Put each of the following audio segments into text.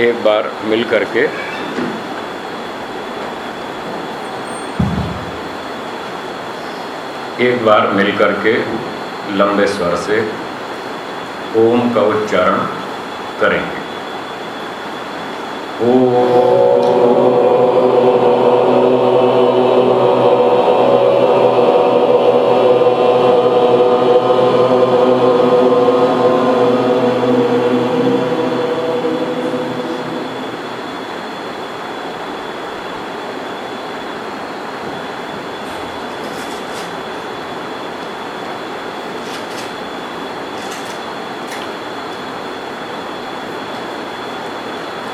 एक बार मिल करके। एक बार मिल करके लंबे स्वर से ओम का उच्चारण करेंगे। ओ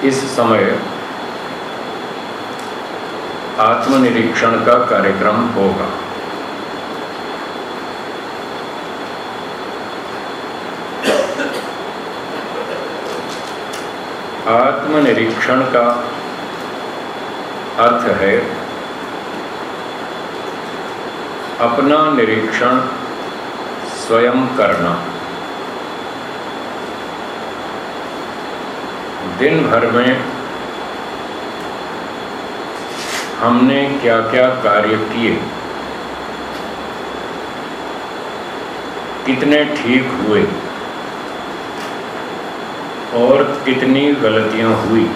इस समय आत्मनिरीक्षण का कार्यक्रम होगा। आत्मनिरीक्षण का अर्थ है, अपना निरीक्षण स्वयं करना। दिन भर में हमने क्या क्या कार्य किए? कितने ठीक हुए? और कितनी गलतियाँ हुई?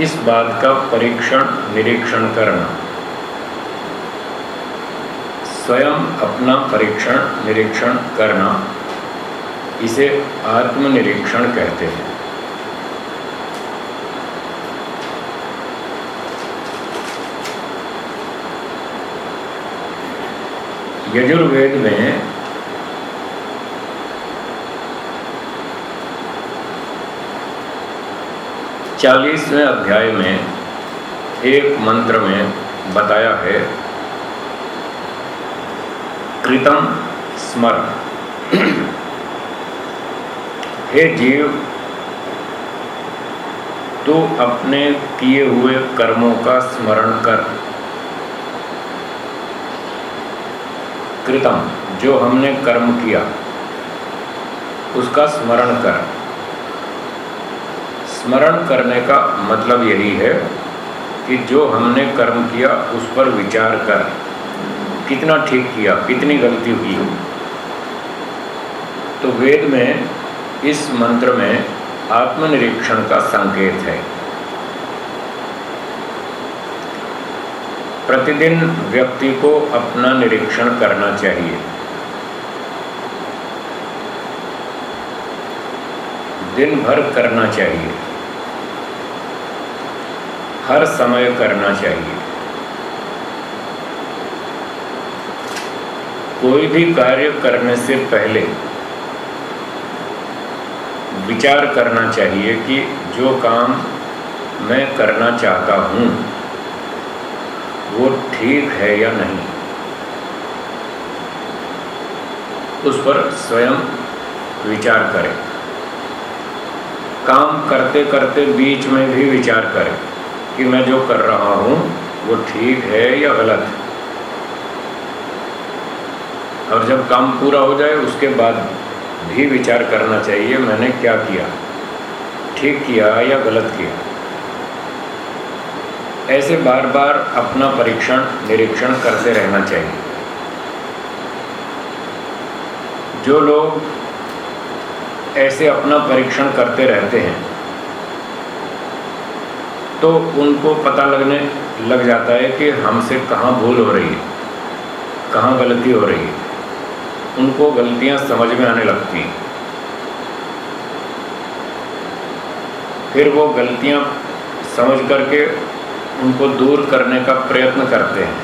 इस बात का परीक्षण निरीक्षण करना। स्वयं अपना परीक्षण निरीक्षण करना, इसे आत्मनिरीक्षण कहते हैं। यजुर्वेद में चालीसवें अध्याय में एक मंत्र में बताया है, कृतम स्मरण हे जीव, तू अपने किए हुए कर्मों का स्मरण कर। कृतम, जो हमने कर्म किया, उसका स्मरण कर। स्मरण करने का मतलब यही है कि जो हमने कर्म किया, उस पर विचार कर। कितना ठीक किया, कितनी गलती हुई। हो तो वेद में इस मंत्र में आत्मनिरीक्षण का संकेत है। प्रतिदिन व्यक्ति को अपना निरीक्षण करना चाहिए। दिन भर करना चाहिए। हर समय करना चाहिए। कोई भी कार्य करने से पहले विचार करना चाहिए कि जो काम मैं करना चाहता हूँ वो ठीक है या नहीं। उस पर स्वयं विचार करें। काम करते करते बीच में भी विचार करें कि मैं जो कर रहा हूँ, वो ठीक है या गलत है। और जब काम पूरा हो जाए, उसके बाद भी विचार करना चाहिए, मैंने क्या किया? ठीक किया या गलत किया? ऐसे बार बार अपना परीक्षण, निरीक्षण करते रहना चाहिए। जो लोग ऐसे अपना परीक्षण करते रहते हैं तो उनको पता लगने लग जाता है कि हमसे कहाँ भूल हो रही है, कहाँ गलती हो रही है। उनको गलतियाँ समझ में आने लगती हैं। फिर वो गलतियाँ समझ करके उनको दूर करने का प्रयत्न करते हैं।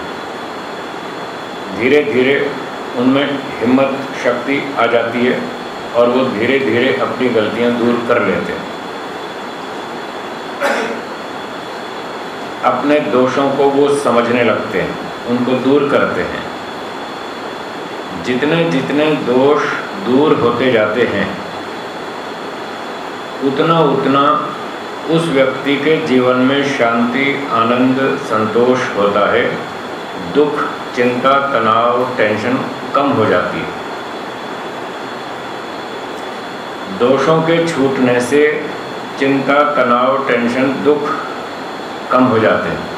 धीरे धीरे उनमें हिम्मत, शक्ति आ जाती है और वो धीरे धीरे अपनी गलतियाँ दूर कर लेते हैं। अपने दोषों को वो समझने लगते हैं, उनको दूर करते हैं। जितने जितने दोष दूर होते जाते हैं, उतना उतना उस व्यक्ति के जीवन में शांति, आनंद, संतोष होता है। दुख, चिंता, तनाव, टेंशन कम हो जाती है। दोषों के छूटने से चिंता, तनाव, टेंशन, दुख कम हो जाते हैं।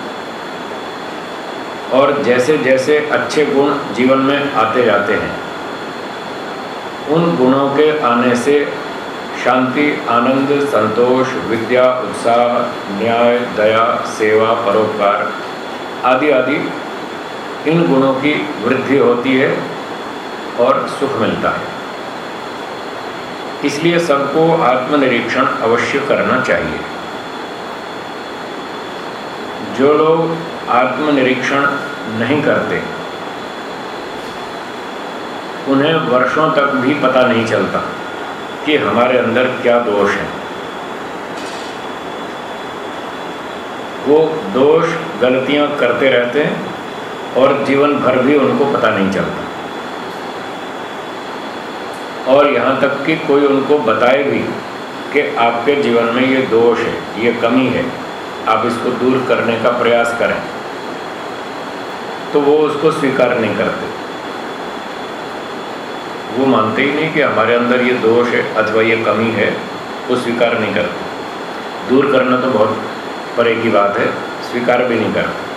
और जैसे जैसे अच्छे गुण जीवन में आते जाते हैं, उन गुणों के आने से शांति, आनंद, संतोष, विद्या, उत्साह, न्याय, दया, सेवा, परोपकार आदि आदि इन गुणों की वृद्धि होती है और सुख मिलता है। इसलिए सबको आत्मनिरीक्षण अवश्य करना चाहिए। जो लोग आत्मनिरीक्षण नहीं करते, उन्हें वर्षों तक भी पता नहीं चलता। कि हमारे अंदर क्या दोष है। वो दोष गलतियाँ करते रहते हैं और जीवन भर भी उनको पता नहीं चलता। और यहाँ तक कि कोई उनको बताए भी कि आपके जीवन में ये दोष है, ये कमी है, आप इसको दूर करने का प्रयास करें तो वो उसको स्वीकार नहीं करते। वो मानते ही नहीं कि हमारे अंदर ये दोष है अथवा ये कमी है, वो स्वीकार नहीं करते। दूर करना तो बहुत परे की बात है, स्वीकार भी नहीं करते।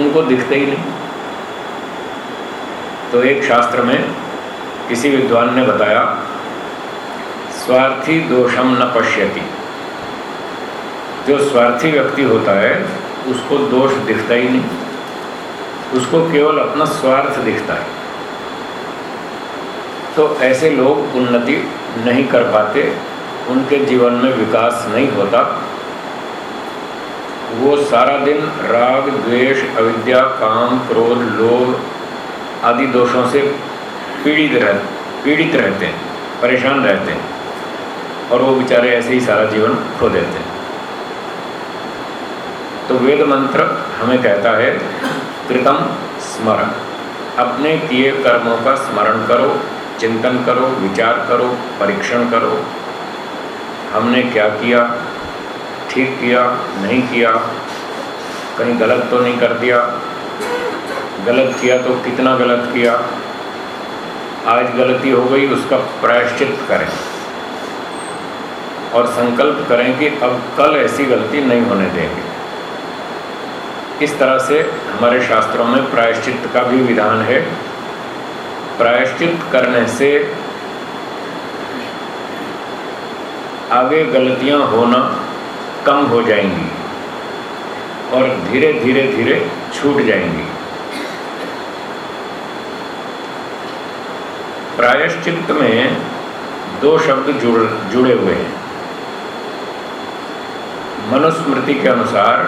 उनको दिखते ही नहीं। तो एक शास्त्र में किसी विद्वान ने बताया, स्वार्थी दोषम न पश्यति। जो स्वार्थी व्यक्ति होता है, उसको दोष दिखता ही नहीं। उसको केवल अपना स्वार्थ दिखता है। तो ऐसे लोग उन्नति नहीं कर पाते, उनके जीवन में विकास नहीं होता। वो सारा दिन राग, द्वेष, अविद्या, काम, क्रोध, लोभ आदि दोषों से पीड़ित रह, पीड़ित रहते हैं, परेशान रहते हैं और वो बेचारे ऐसे ही सारा जीवन खो देते हैं। तो वेद मंत्र हमें कहता है, कृतम स्मरण। अपने किए कर्मों का स्मरण करो चिंतन करो, विचार करो, परीक्षण करो। हमने क्या किया? ठीक किया? नहीं किया? कहीं गलत तो नहीं कर दिया? गलत किया तो कितना गलत किया? आज गलती हो गई, उसका प्रायश्चित करें। और संकल्प करें कि अब कल ऐसी गलती नहीं होने देंगे। इस तरह से हमारे शास्त्रों में प्रायश्चित का भी विधान है। प्रायश्चित करने से आगे गलतियाँ होना कम हो जाएँगी और धीरे धीरे धीरे छूट जाएँगी। प्रायश्चित में दो शब्द जुड़, जुड़े हुए हैं। मनुस्मृति के अनुसार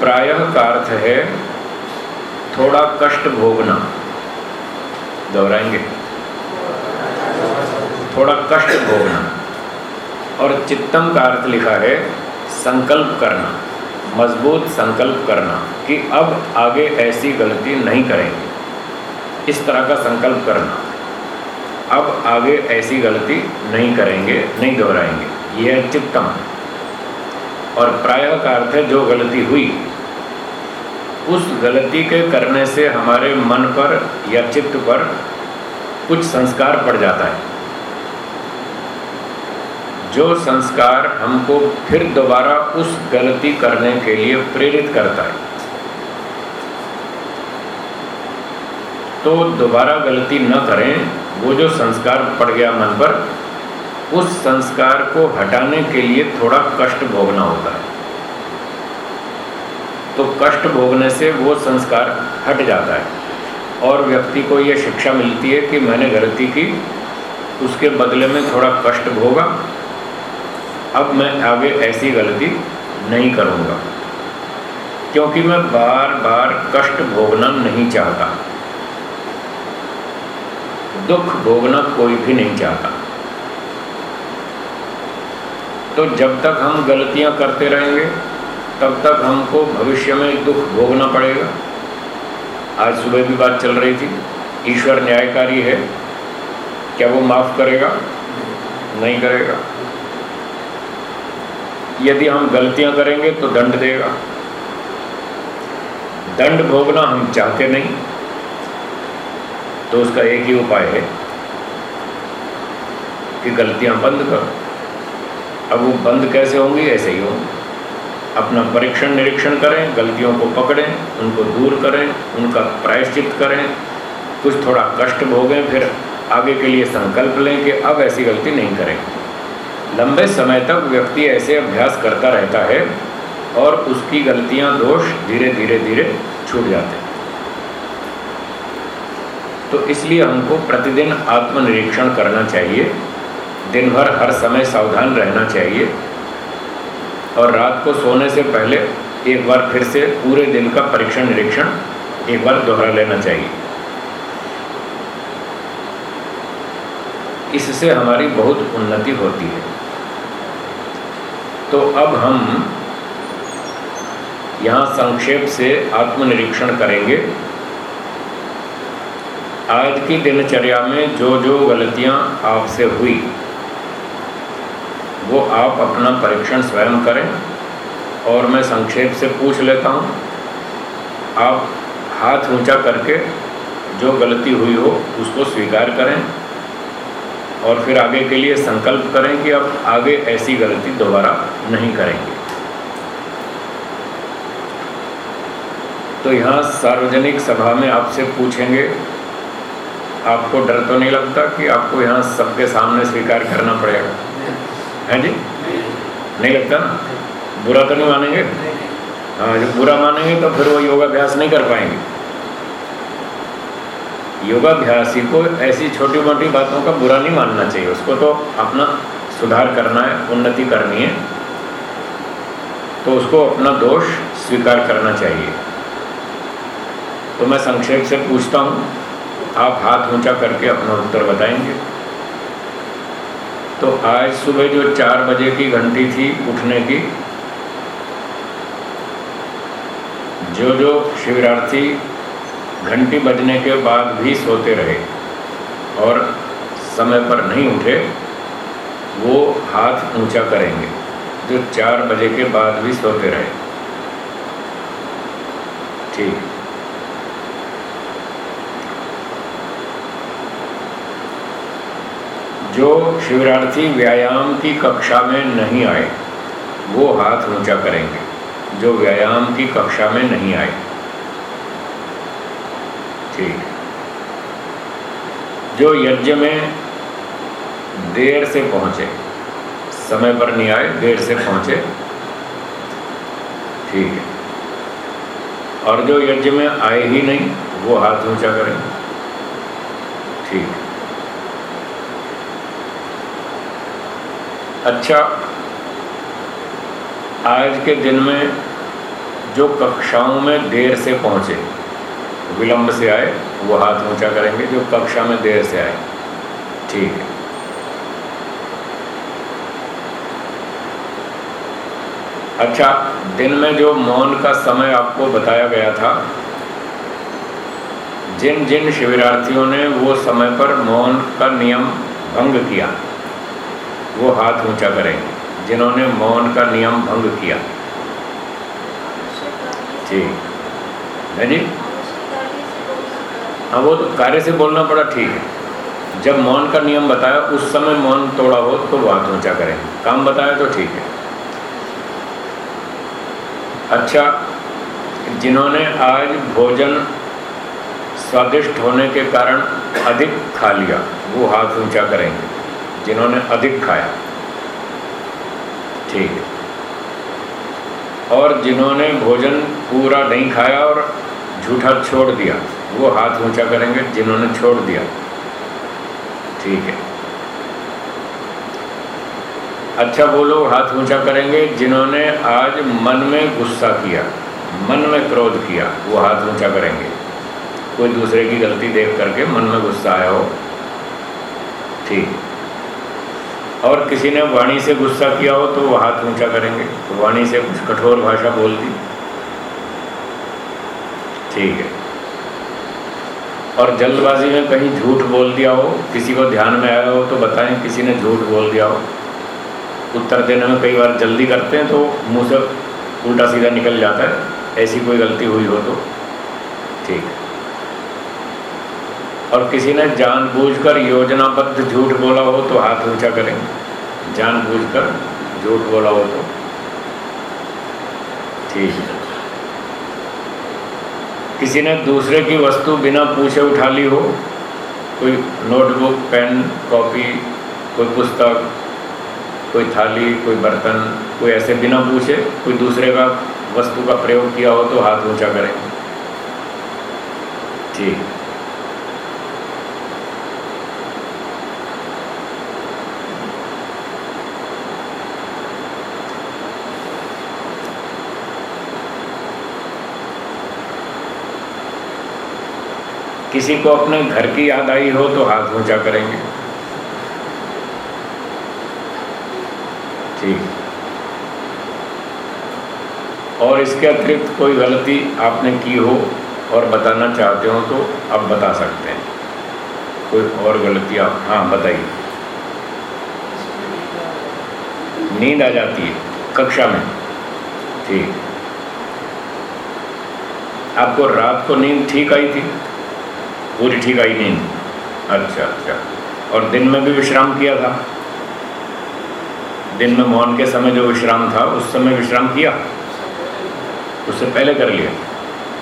प्रायः का अर्थ है थोड़ा कष्ट भोगना। दोहराएँगे? थोड़ा कष्ट भोगना। और चित्तम का अर्थ लिखा है, संकल्प करना। मज़बूत संकल्प करना कि अब आगे ऐसी गलती नहीं करेंगे। इस तरह का संकल्प करना। अब आगे ऐसी गलती नहीं करेंगे, नहीं दोहराएँगे। यह चित्तम। और प्रायः का अर्थ है, जो गलती हुई उस गलती के करने से हमारे मन पर या चित्त पर कुछ संस्कार पड़ जाता है। जो संस्कार हमको फिर दोबारा उस गलती करने के लिए प्रेरित करता है। तो दोबारा गलती न करें, वो जो संस्कार पड़ गया मन पर, उस संस्कार को हटाने के लिए थोड़ा कष्ट भोगना होता है। तो कष्ट भोगने से वो संस्कार हट जाता है। और व्यक्ति को ये शिक्षा मिलती है कि मैंने गलती की, उसके बदले में थोड़ा कष्ट भोगा, अब मैं आगे ऐसी गलती नहीं करूँगा। क्योंकि मैं बार बार कष्ट भोगना नहीं चाहता। दुख भोगना कोई भी नहीं चाहता। तो जब तक हम गलतियाँ करते रहेंगे तब तक हमको भविष्य में दुख भोगना पड़ेगा। आज सुबह भी बात चल रही थी, ईश्वर न्यायकारी है, क्या वो माफ़ करेगा? नहीं करेगा। यदि हम गलतियाँ करेंगे तो दंड देगा। दंड भोगना हम चाहते नहीं तो उसका एक ही उपाय है कि गलतियाँ बंद करो। अब वो बंद कैसे होंगी? ऐसे ही होंगी। अपना परीक्षण निरीक्षण करें, गलतियों को पकड़ें, उनको दूर करें, उनका प्रायश्चित करें। कुछ थोड़ा कष्ट भोगें, फिर आगे के लिए संकल्प लें कि अब ऐसी गलती नहीं करें। लंबे समय तक व्यक्ति ऐसे अभ्यास करता रहता है और उसकी गलतियाँ दोष धीरे धीरे धीरे छूट जाते हैं। तो इसलिए हमको प्रतिदिन आत्मनिरीक्षण करना चाहिए। दिन भर हर समय सावधान रहना चाहिए। और रात को सोने से पहले एक बार फिर से पूरे दिन का परीक्षण निरीक्षण एक बार दोहरा लेना चाहिए। इससे हमारी बहुत उन्नति होती है। तो अब हम यहाँ संक्षेप से आत्मनिरीक्षण करेंगे। आज की दिनचर्या में जो जो गलतियाँ आपसे हुई आप अपना परीक्षण स्वयं करें और मैं संक्षेप से पूछ लेता हूँ। आप हाथ ऊँचा करके जो गलती हुई हो, उसको स्वीकार करें और फिर आगे के लिए संकल्प करें कि अब आगे ऐसी गलती दोबारा नहीं करेंगे। तो यहाँ सार्वजनिक सभा में आपसे पूछेंगे। आपको डर तो नहीं लगता कि आपको यहाँ सबके सामने स्वीकार करना पड़ेगा? है जी? नहीं लगता? बुरा तो नहीं मानेंगे? हाँ जब बुरा मानेंगे तो फिर वो योगाभ्यास नहीं कर पाएँगे। योगाभ्यासी को ऐसी छोटी मोटी बातों का बुरा नहीं मानना चाहिए। उसको तो अपना सुधार करना है, उन्नति करनी है। तो उसको अपना दोष स्वीकार करना चाहिए। तो मैं संक्षेप से पूछता हूँ। आप हाथ ऊँचा करके अपना उत्तर बताएँगे? तो आज सुबह जो चार बजे की घंटी थी उठने की, जो जो शिविरार्थी घंटी बजने के बाद भी सोते रहे और समय पर नहीं उठे, वो हाथ ऊँचा करेंगे, जो चार बजे के बाद भी सोते रहे। ठीक। जो शिविरार्थी व्यायाम की कक्षा में नहीं आए, वो हाथ ऊँचा करेंगे। जो व्यायाम की कक्षा में नहीं आए। ठीक। जो यज्ञ में देर से पहुँचे, समय पर नहीं आए, देर से पहुँचे। ठीक है। और जो यज्ञ में आए ही नहीं, वो हाथ ऊँचा करें ठीक अच्छा आज के दिन में जो कक्षाओं में देर से पहुँचे, विलंब से आए, वो हाथ ऊँचा करेंगे, जो कक्षा में देर से आए। ठीक है। अच्छा दिन में जो मौन का समय आपको बताया गया था, जिन जिन शिविरार्थियों ने वो समय पर मौन का नियम भंग किया वो हाथ ऊँचा करेंगे, जिन्होंने मौन का नियम भंग किया। ठीक है जी? हाँ वो तो कार्य से बोलना पड़ा ठीक है। जब मौन का नियम बताया, उस समय मौन तोड़ा हो तो बात ऊँचा करें काम बताया तो ठीक है। अच्छा जिन्होंने आज भोजन स्वादिष्ट होने के कारण अधिक खा लिया, वो हाथ ऊँचा करेंगे। जिन्होंने अधिक खाया। ठीक। है और जिन्होंने भोजन पूरा नहीं खाया और झूठा छोड़ दिया, वो हाथ ऊँचा करेंगे, जिन्होंने छोड़ दिया। ठीक है। अच्छा वो लोग हाथ ऊँचा करेंगे जिन्होंने आज मन में गुस्सा किया, मन में क्रोध किया, वो हाथ ऊँचा करेंगे। कोई दूसरे की गलती देख करके मन में गुस्सा आया हो। ठीक। और किसी ने वाणी से गुस्सा किया हो तो वो हाथ ऊँचा करेंगे। तो वाणी से कुछ कठोर भाषा बोल दी। ठीक है। और जल्दबाजी में कहीं झूठ बोल दिया हो, किसी को ध्यान में आया हो तो बताएँ किसी ने झूठ बोल दिया हो। उत्तर देने में कई बार जल्दी करते हैं तो मुँह से उल्टा सीधा निकल जाता है। ऐसी कोई गलती हुई हो तो। ठीक और किसी ने जानबूझकर योजनाबद्ध झूठ बोला हो तो हाथ ऊँचा करें जानबूझकर झूठ बोला हो तो। ठीक है। किसी ने दूसरे की वस्तु बिना पूछे उठा ली हो, कोई नोटबुक, पेन, कॉपी, कोई पुस्तक, कोई थाली, कोई बर्तन, कोई ऐसे बिना पूछे, कोई दूसरे का वस्तु का प्रयोग किया हो तो हाथ ऊँचा करें ठीक। किसी को अपने घर की याद आई हो तो हाथ ऊँचा करेंगे। ठीक। और इसके अतिरिक्त कोई गलती आपने की हो और बताना चाहते हो तो अब बता सकते हैं। कोई और गलती आप हाँ बताइए। नींद आ जाती है कक्षा में। ठीक। आपको रात को नींद ठीक आई थी? पूरी ठीक आई नींद अच्छा अच्छा। और दिन में भी विश्राम किया था? दिन में मौन के समय जो विश्राम था, उस समय विश्राम किया? उससे पहले कर लिया।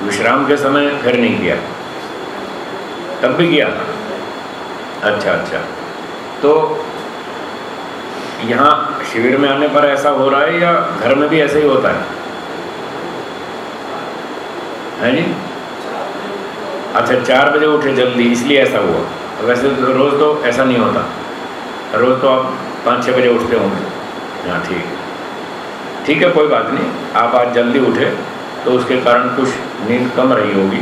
विश्राम के समय फिर नहीं किया। तब भी किया अच्छा अच्छा। तो यहाँ शिविर में आने पर ऐसा हो रहा है या घर में भी ऐसे ही होता है? है जी? अच्छा चार बजे उठे जल्दी, इसलिए ऐसा हुआ। वैसे तो रोज़ तो ऐसा नहीं होता। रोज़ तो आप पाँच छः बजे उठते होंगे। हाँ ठीक। ठीक है, कोई बात नहीं। आप आज जल्दी उठे तो उसके कारण कुछ नींद कम रही होगी।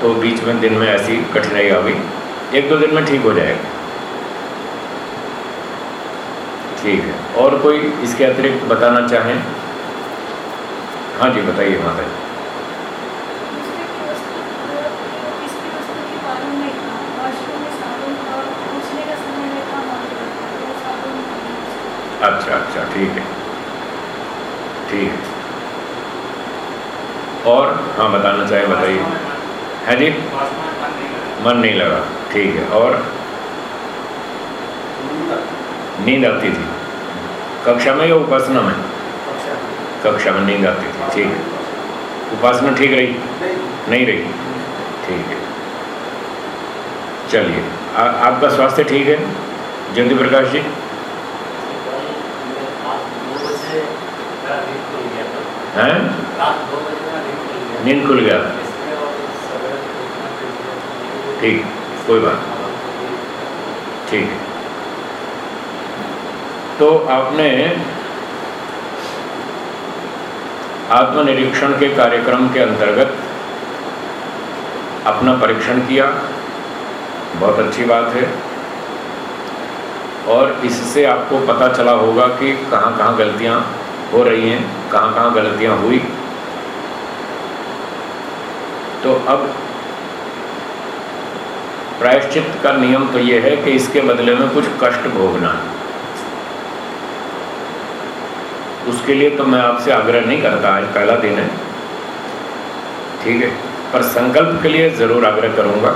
तो बीच में दिन में ऐसी कठिनाई आ गई। एक दो दिन में ठीक हो जाएगा। ठीक है। और कोई इसके अतिरिक्त बताना चाहें? हाँ जी, बताइए माता जी। अच्छा अच्छा ठीक है। ठीक है। और? हाँ बताना चाहे, बताइए। है जी? मन नहीं लगा। ठीक है, और? नींद आती थी। कक्षा में या उपासना में? कक्षा में नींद आती थी, ठीक है। उपासना ठीक रही? नहीं रही। ठीक है। चलिए आपका स्वास्थ्य ठीक है? जयंती प्रकाश जी? हैं? नींद खुल गया। ठीक, कोई बात ठीक तो आपने आत्मनिरीक्षण के कार्यक्रम के अंतर्गत अपना परीक्षण किया। बहुत अच्छी बात है। और इससे आपको पता चला होगा कि कहाँ कहाँ गलतियाँ हो रही हैं। कहाँ कहाँ गलतियाँ हुई। तो अब प्रायश्चित का नियम तो ये है कि इसके बदले में कुछ कष्ट भोगना। उसके लिए तो मैं आपसे आग्रह नहीं करता, आज पहला दिन है। ठीक है, पर संकल्प के लिए ज़रूर आग्रह करूँगा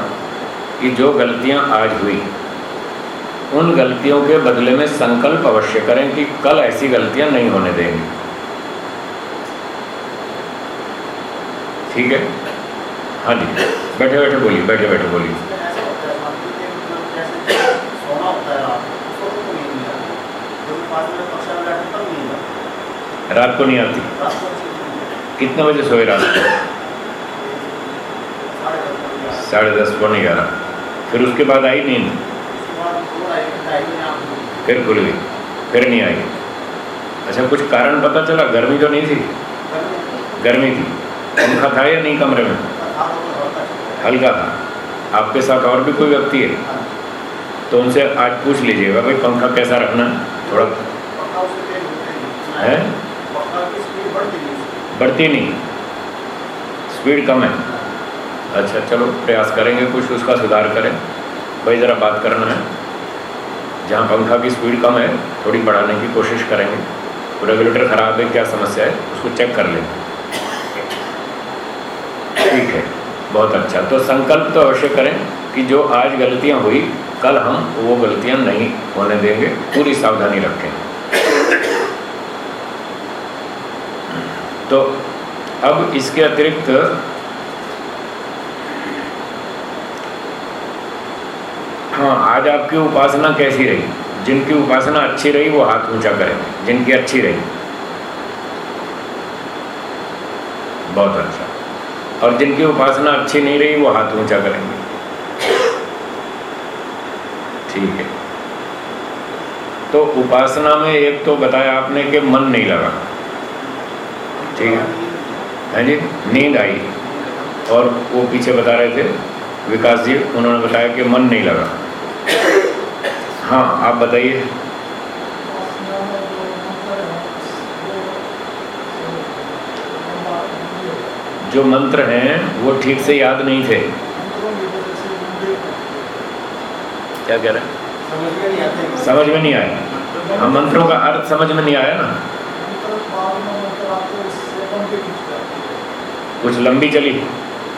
कि जो गलतियाँ आज हुई, उन गलतियों के बदले में संकल्प अवश्य करें कि कल ऐसी गलतियाँ नहीं होने देंगे। ठीक है? हाँ जी। बैठे बैठे बोलिए, बैठे बैठे बोलिए। रात को नहीं आती। कितने बजे सोए रात को? साढ़े दस, पौने ग्यारह। फिर उसके बाद आई नींद? फिर खुल गई। फिर नहीं आई। अच्छा कुछ कारण पता चला? गर्मी तो नहीं थी? गर्मी थी। पंखा था या नहीं कमरे में। हल्का था। आपके साथ और भी कोई व्यक्ति है? तो उनसे आज पूछ लीजिएगा भाई पंखा कैसा रखना थोड़ा है? बढ़ती नहीं। स्पीड कम है। अच्छा चलो, प्रयास करेंगे कुछ, उसका सुधार करें। भाई, ज़रा बात करना है। जहाँ पंखा की स्पीड कम है, थोड़ी बढ़ाने की कोशिश करेंगे। रेगुलेटर ख़राब है, क्या समस्या है, उसको चेक कर लेंगे ठीक है। बहुत अच्छा। तो संकल्प तो अवश्य करें कि जो आज गलतियाँ हुई, कल हम वो गलतियाँ नहीं होने देंगे। पूरी सावधानी रखें। तो अब इसके अतिरिक्त हाँ आज आपकी उपासना कैसी रही? जिनकी उपासना अच्छी रही, वो हाथ ऊँचा करें। जिनकी अच्छी रही। बहुत अच्छा। और जिनकी उपासना अच्छी नहीं रही, वो हाथ ऊँचा करेंगे। ठीक है। तो उपासना में एक तो बताया आपने कि मन नहीं लगा। ठीक है? हाँ जी, नींद आई। और वो पीछे बता रहे थे, विकास जी, उन्होंने बताया कि मन नहीं लगा। हाँ आप बताइए। जो मंत्र हैं वो ठीक से याद नहीं थे। क्या कह रहे हैं? समझ में नहीं आया हाँ। मंत्रों का अर्थ समझ में नहीं आया ना। कुछ लंबी चली।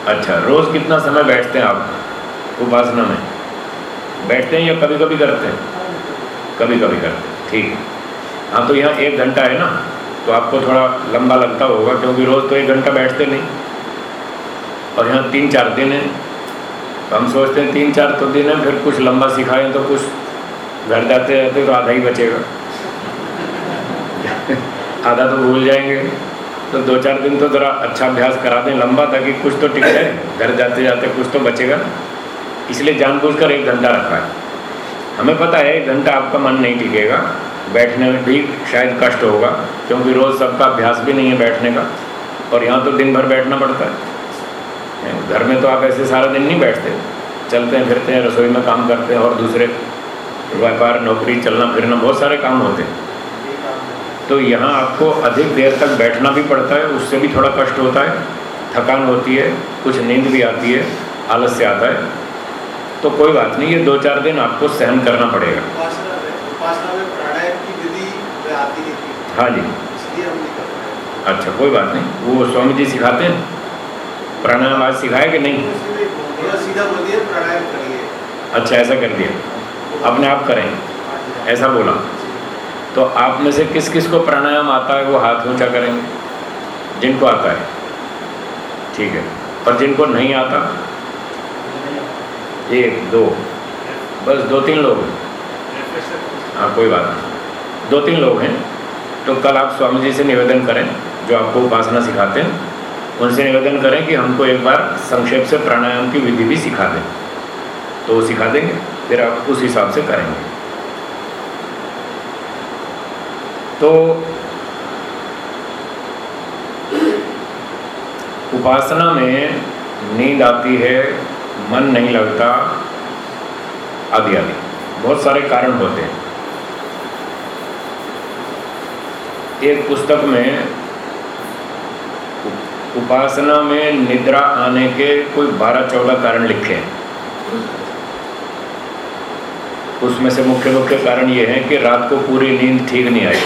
अच्छा रोज़ कितना समय बैठते हैं आप उपासना में? बैठते हैं या कभी कभी करते हैं? कभी कभी करते हैं ठीक है। हाँ तो यहाँ एक घंटा है ना तो आपको थोड़ा लंबा लगता होगा क्योंकि रोज़ तो एक घंटा बैठते नहीं। और यहाँ तीन चार दिन है। तो हम सोचते हैं तीन चार तो दिन है, फिर कुछ लंबा सिखाएँ तो कुछ घर जाते जाते तो आधा ही बचेगा। आधा तो भूल जाएँगे। तो दो चार दिन तो ज़रा अच्छा अभ्यास करा दें, लंबा, ताकि कुछ तो टिक जाए। घर जाते जाते कुछ तो बचेगा। इसलिए जानबूझकर एक घंटा रखा है। हमें पता है, एक घंटा आपका मन नहीं टिकेगा। बैठने में भी शायद कष्ट होगा, क्योंकि रोज़ सबका अभ्यास भी नहीं है बैठने का। और यहाँ तो दिन भर बैठना पड़ता है। घर में तो आप ऐसे सारा दिन नहीं बैठते। चलते हैं फिरते हैं रसोई में काम करते हैं और दूसरे व्यापार नौकरी चलना फिरना बहुत सारे काम होते हैं। तो यहाँ आपको अधिक देर तक बैठना भी पड़ता है उससे भी थोड़ा कष्ट होता है थकान होती है कुछ नींद भी आती है आलस्य आता है। तो कोई बात नहीं ये दो चार दिन आपको सहन करना पड़ेगा। हाँ जी। अच्छा कोई बात नहीं वो स्वामी जी सिखाते हैं। प्राणायाम आज सिखाए कि नहीं? अच्छा ऐसा कर दिया। अपने आप करें। ऐसा बोला। तो आप में से किस किस को प्राणायाम आता है वो हाथ ऊँचा करेंगे? जिनको आता है। ठीक है। पर जिनको नहीं आता एक दो। बस दो तीन लोग हाँ कोई बात नहीं। दो तीन लोग हैं। तो कल आप स्वामी जी से निवेदन करें जो आपको उपासना सिखाते हैं। उनसे निवेदन करें कि हमको एक बार संक्षेप से प्राणायाम की विधि भी सिखा दें। तो वो सिखा देंगे, फिर आप उस हिसाब से करेंगे। तो उपासना में नींद आती है, मन नहीं लगता, आदि आदि। बहुत सारे कारण होते हैं। एक पुस्तक में उपासना में निद्रा आने के कोई बारह चौदह कारण लिखे हैं। उसमें से मुख्य मुख्य कारण ये है कि रात को पूरी नींद ठीक नहीं आई।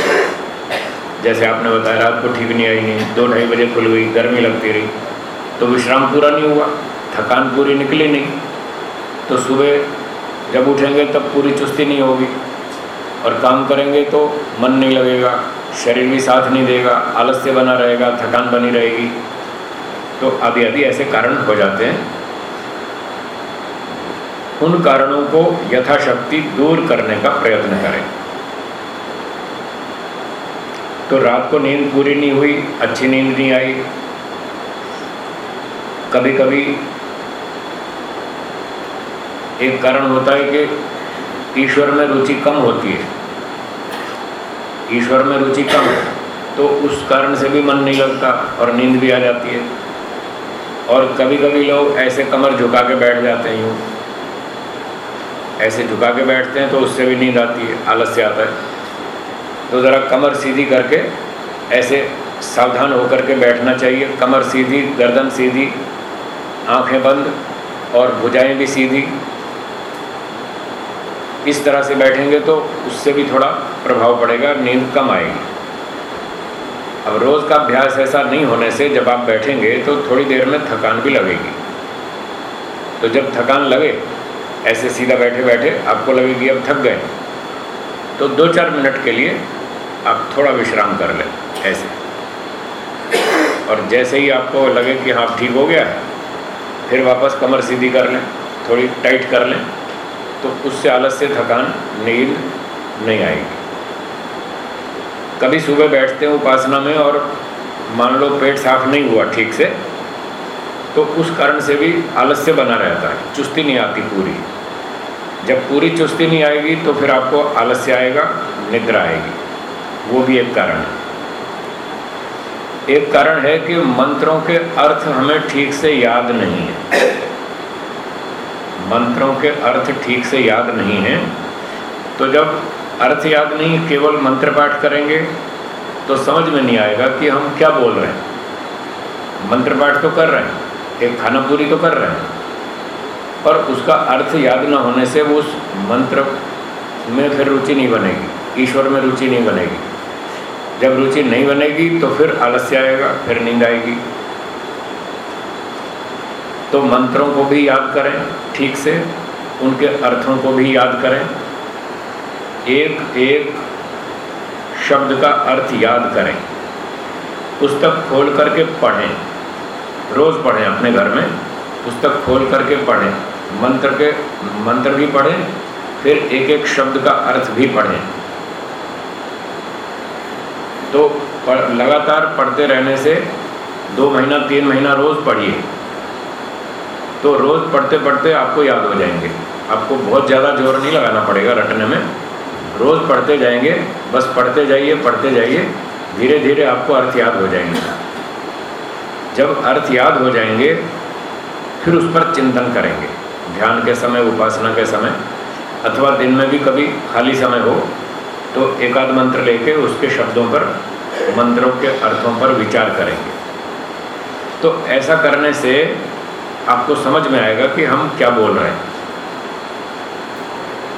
जैसे आपने बताया, रात को ठीक नहीं आई नींद। दो ढाई बजे खुल गई, गर्मी लगती रही। तो विश्राम पूरा नहीं हुआ, थकान पूरी निकली नहीं। तो सुबह जब उठेंगे तब पूरी चुस्ती नहीं होगी। और काम करेंगे तो मन नहीं लगेगा, शरीर भी साथ नहीं देगा, आलस्य बना रहेगा, थकान बनी रहेगी। तो आदि आदि ऐसे कारण हो जाते हैं। उन कारणों को यथाशक्ति दूर करने का प्रयत्न करें। तो रात को नींद पूरी नहीं हुई, अच्छी नींद नहीं आई। कभी कभी एक कारण होता है कि ईश्वर में रुचि कम होती है। ईश्वर में रुचि कम है तो उस कारण से भी मन नहीं लगता और नींद भी आ जाती है। और कभी कभी लोग ऐसे कमर झुका के बैठ जाते हैं यूँ। ऐसे झुका के बैठते हैं तो उससे भी नींद आती है आलस्य आता है। तो ज़रा कमर सीधी करके, ऐसे सावधान होकर के बैठना चाहिए। कमर सीधी, गर्दन सीधी, आँखें बंद और भुजाएँ भी सीधी। इस तरह से बैठेंगे तो उससे भी थोड़ा प्रभाव पड़ेगा, नींद कम आएगी। अब रोज़ का अभ्यास ऐसा नहीं होने से जब आप बैठेंगे तो थोड़ी देर में थकान भी लगेगी। तो जब थकान लगे, ऐसे सीधा बैठे बैठे आपको लगेगी अब थक गए। तो दो चार मिनट के लिए आप थोड़ा विश्राम कर लें, ऐसे। और जैसे ही आपको लगे कि हाँ ठीक हो गया है फिर वापस कमर सीधी कर लें, थोड़ी टाइट कर लें तो उससे आलस से थकान, नींद नहीं आएगी। कभी सुबह बैठते हैं उपासना में और मान लो पेट साफ़ नहीं हुआ ठीक से तो उस कारण से भी आलस्य बना रहता है, चुस्ती नहीं आती पूरी। जब पूरी चुस्ती नहीं आएगी तो फिर आपको आलस्य आएगा, निद्रा आएगी। वो भी एक कारण है। एक कारण है कि मंत्रों के अर्थ हमें ठीक से याद नहीं है। मंत्रों के अर्थ ठीक से याद नहीं है तो जब अर्थ याद नहीं, केवल मंत्र पाठ करेंगे तो समझ में नहीं आएगा कि हम क्या बोल रहे हैं। मंत्र पाठ तो कर रहे हैं, एक खाना पूरी तो कर रहे हैं। पर उसका अर्थ याद ना होने से वो उस मंत्र में फिर रुचि नहीं बनेगी, ईश्वर में रुचि नहीं बनेगी। जब रुचि नहीं बनेगी तो फिर आलस्य आएगा, फिर नींद आएगी। तो मंत्रों को भी याद करें, ठीक से उनके अर्थों को भी याद करें। एक एक शब्द का अर्थ याद करें। पुस्तक खोल करके पढ़ें। रोज़ पढ़ें अपने घर में। पुस्तक खोल करके पढ़ें। मंत्र के मंत्र भी पढ़ें फिर एक एक शब्द का अर्थ भी पढ़ें। तो पढ़, लगातार पढ़ते रहने से दो महीना तीन महीना रोज़ पढ़िए। तो रोज़ पढ़ते पढ़ते आपको याद हो जाएँगे। आपको बहुत ज़्यादा ज़ोर नहीं लगाना पड़ेगा रटने में। रोज़ पढ़ते जाएँगे, बस पढ़ते जाइए पढ़ते जाइए धीरे धीरे आपको अर्थ याद हो जाएँगे। जब अर्थ याद हो जाएँगे, फिर उस पर चिंतन करेंगे। ध्यान के समय, उपासना के समय, अथवा दिन में भी कभी खाली समय हो तो एकाध मंत्र लेके उसके शब्दों पर, मंत्रों के अर्थों पर विचार करेंगे। तो ऐसा करने से आपको समझ में आएगा कि हम क्या बोल रहे हैं।